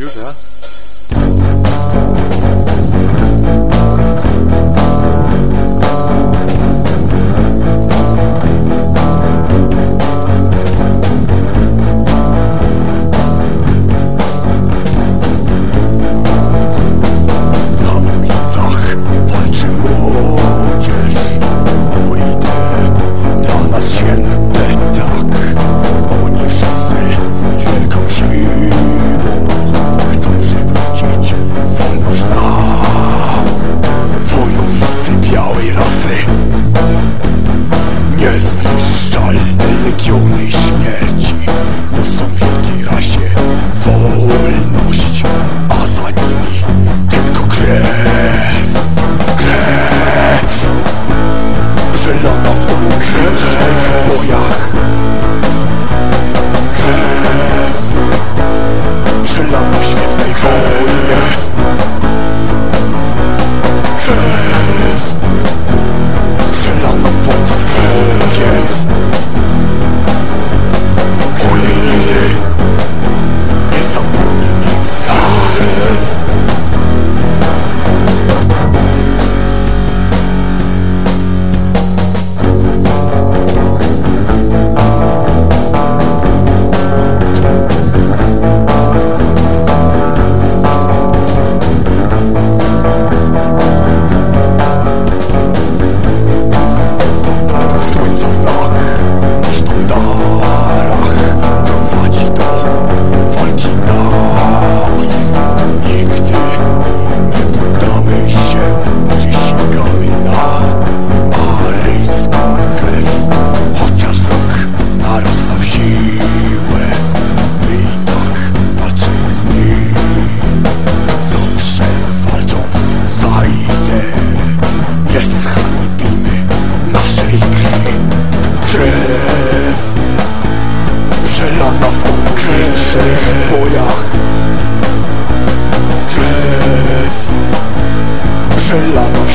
Już, krew Przelana w okolicznych bojach Krew Przelana w